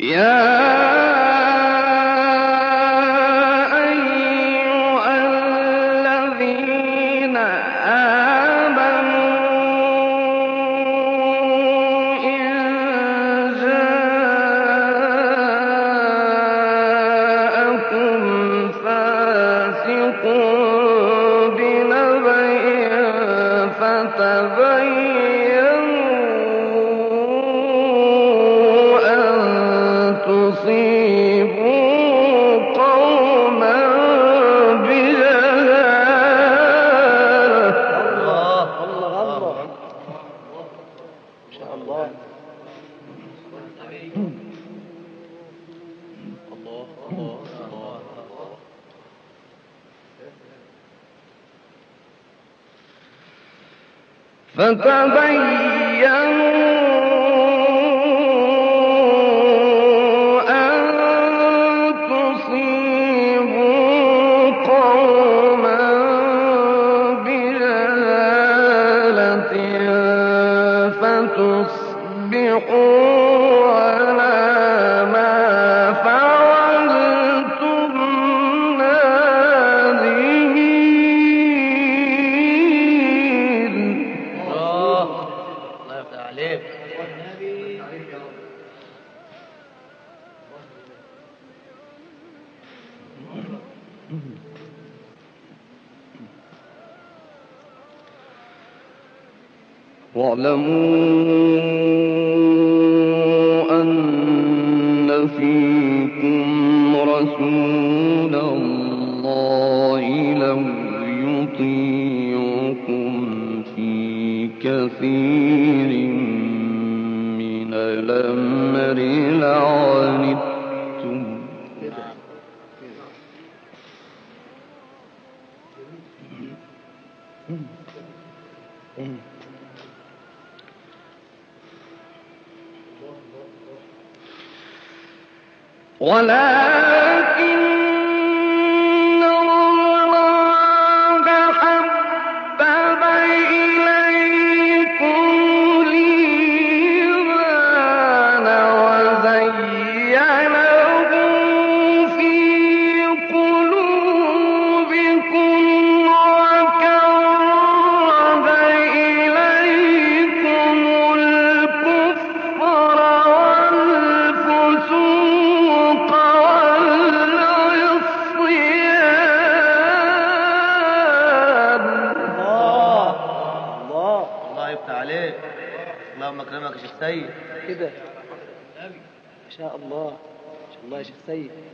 يا ولكن شاء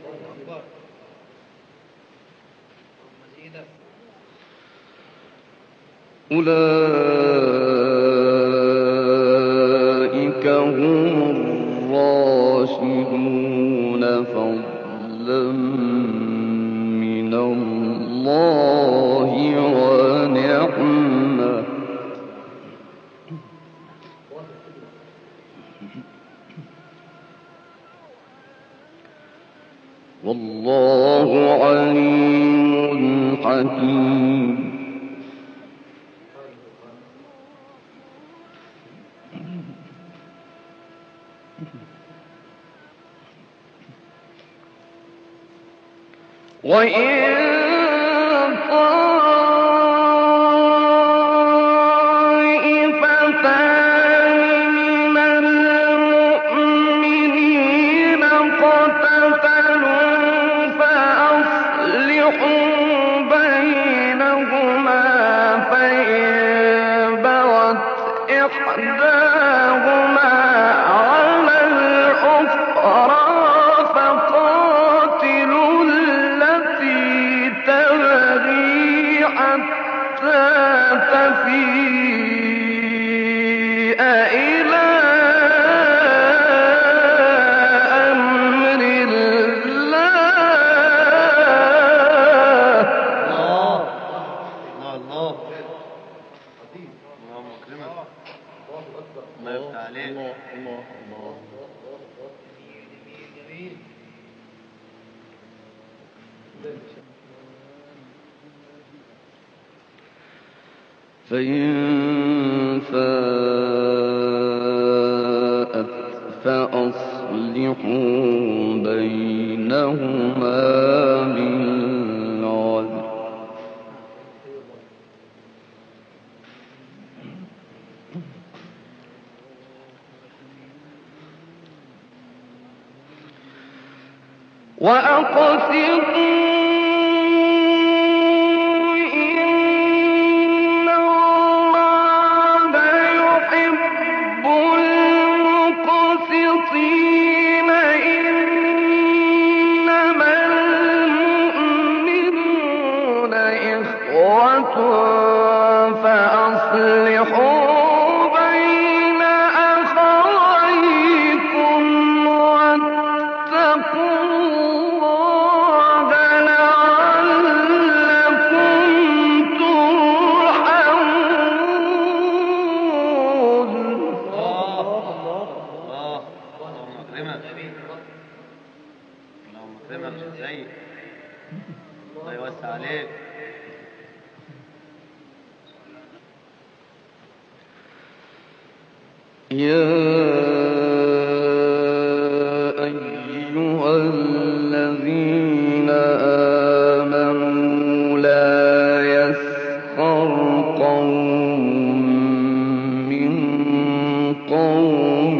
قوم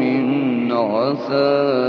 عسى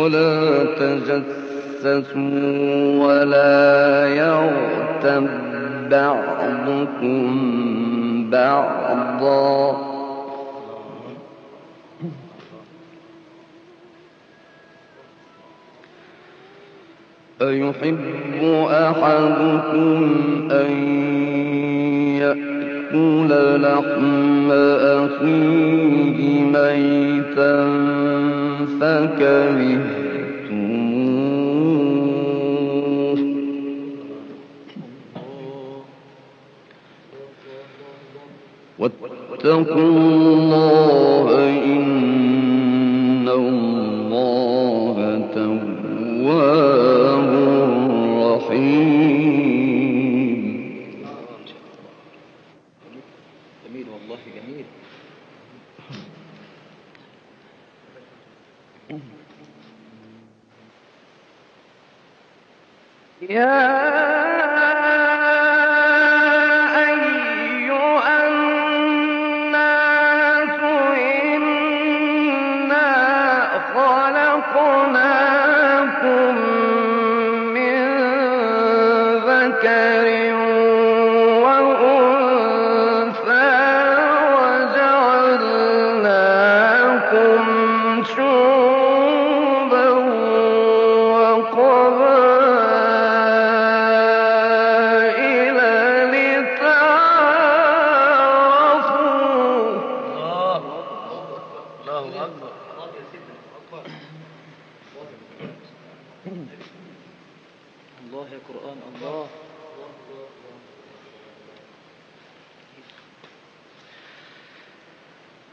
ولا تجسسوا ولا يغتب بعضكم بعضا. أيحب أحدكم أن يأكل لحم أخيه ميتا فكرهتموه. واتقوا الله إن الله تواب Yeah.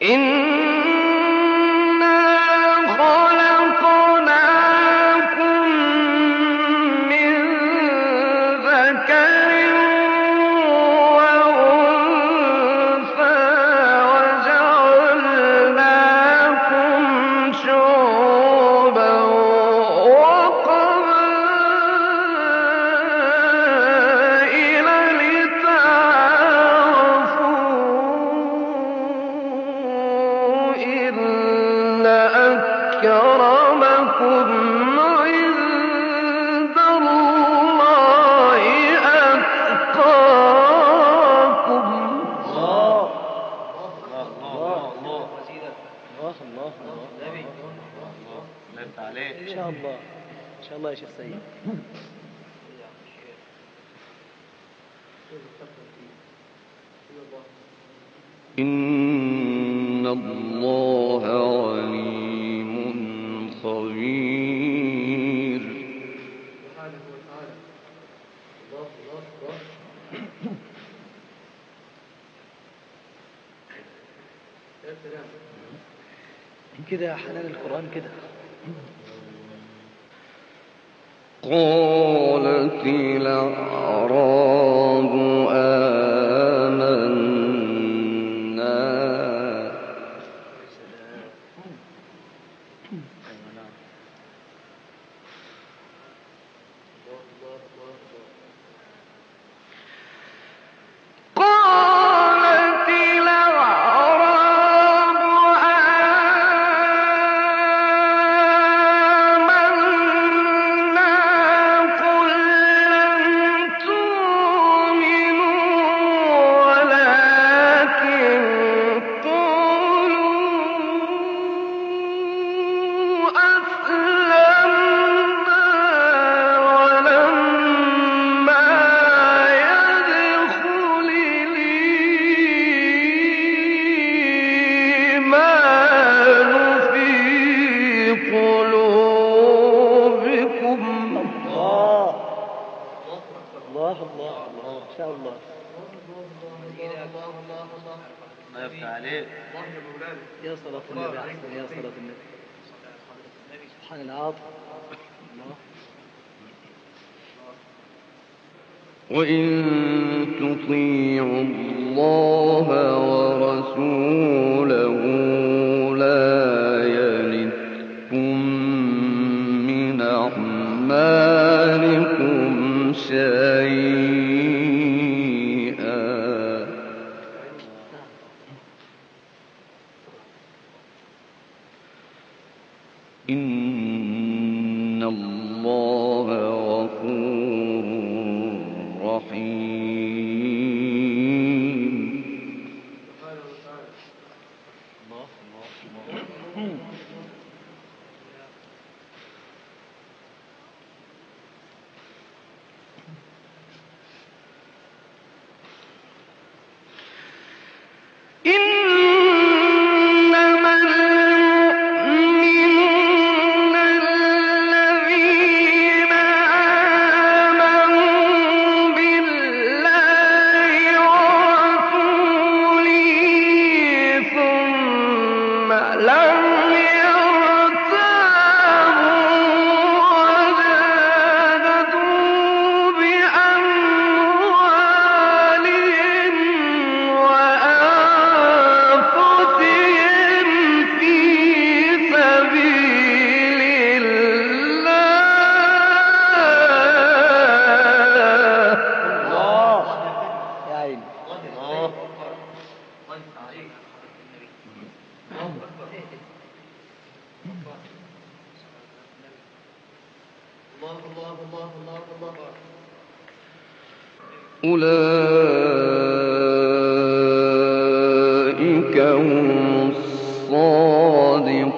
إن إِنَّ اللَّهَ عَلِيمٌ خَبِيرٌ. كده يا حنان القرآن كده. قال أولئك هم الصادقون.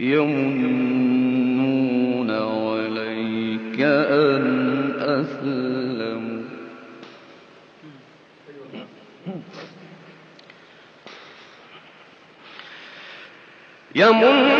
يمنون عليك أن أسلموا. يمنون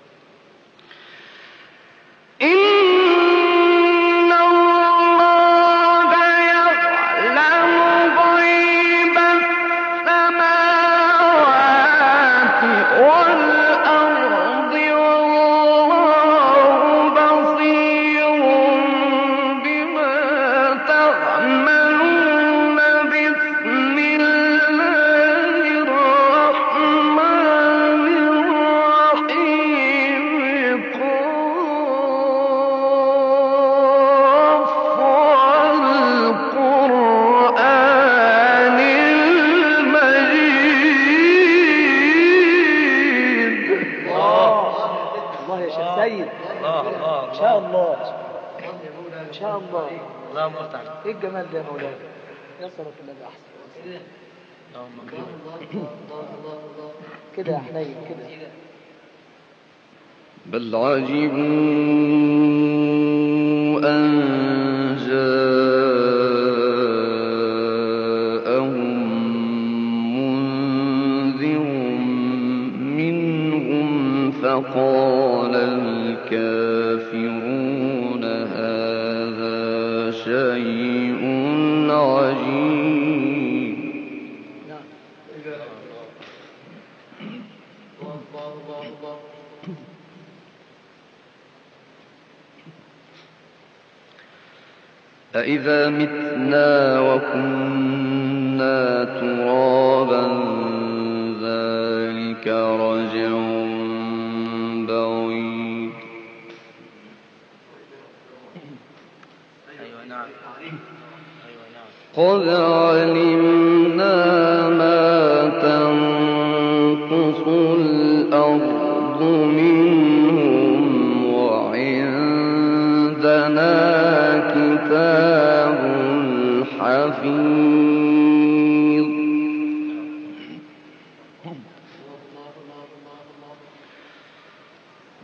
الرجيم فإذا مت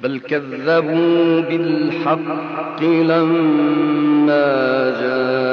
بل كذبوا بالحق لما جاءوا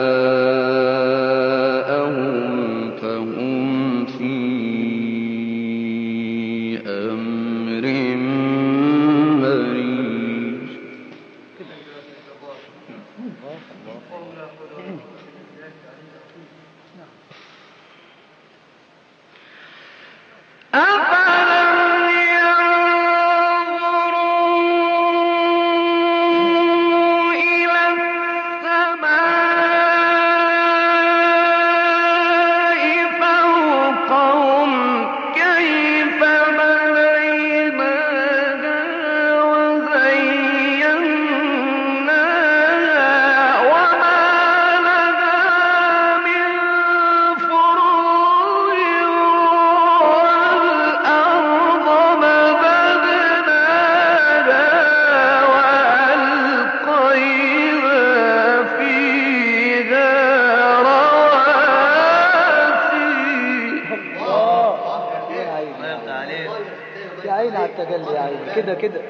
كده كده.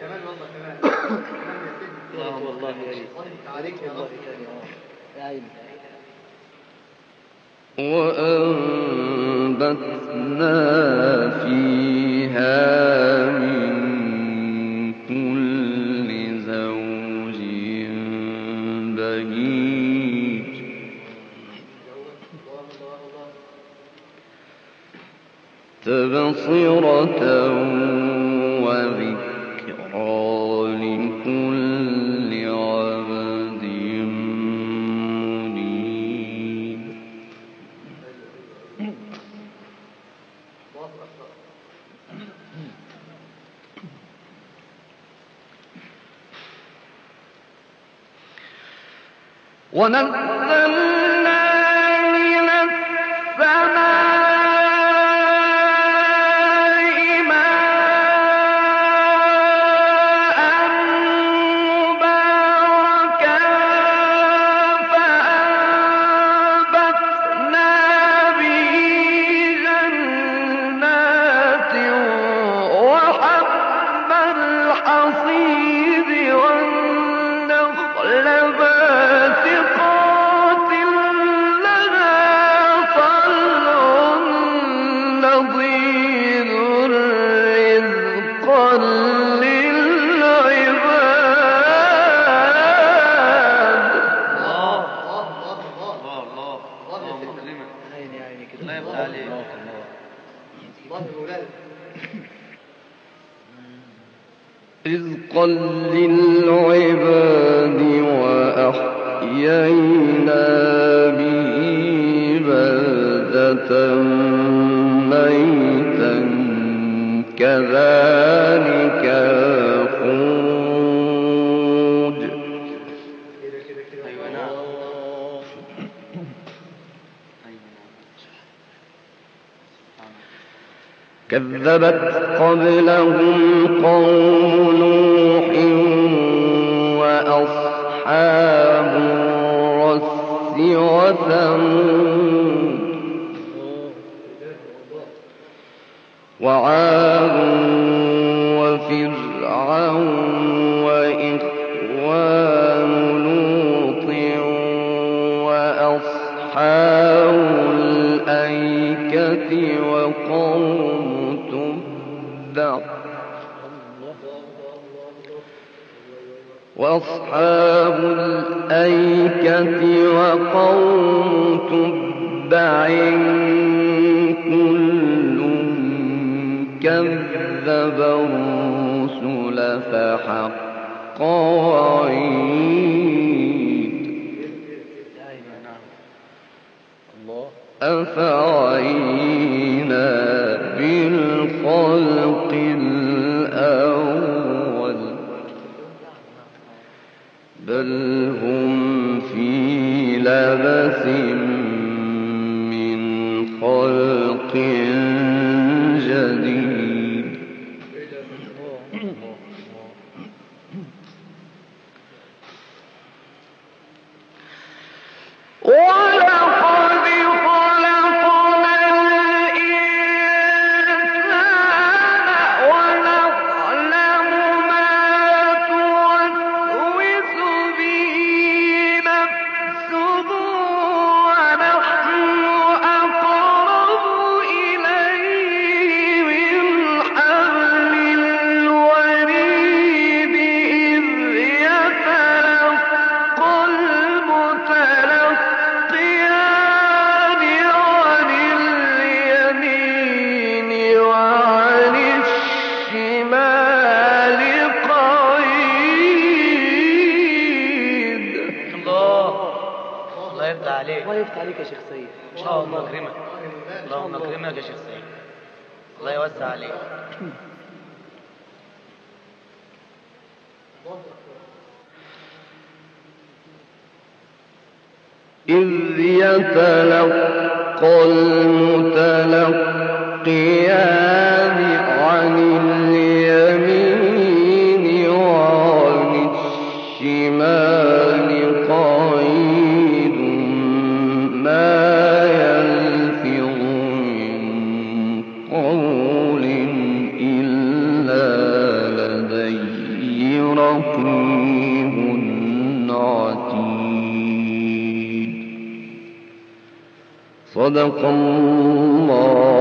كمان والله كمان. آه، والله يا عليك يا رب. آه. يا وأنبتنا فيها من كل زوج بهيج. تبصرة كذبت قبلهم قوم نوح وأصحاب الرس وثمود وعاد الأيكة وقوم تبع وأصحاب الأيكة وقوم تبع كل كذب الرسل فحق وعيد أفعينا بالخلق الأول بل هم في لبس يفتح عليك يا شيخ سيد إن شاء الله. أكرمك. اللهم أكرمك يا شيخ سيد الله يوسع عليك. إذ يتلقى المتلقيان صدق الله.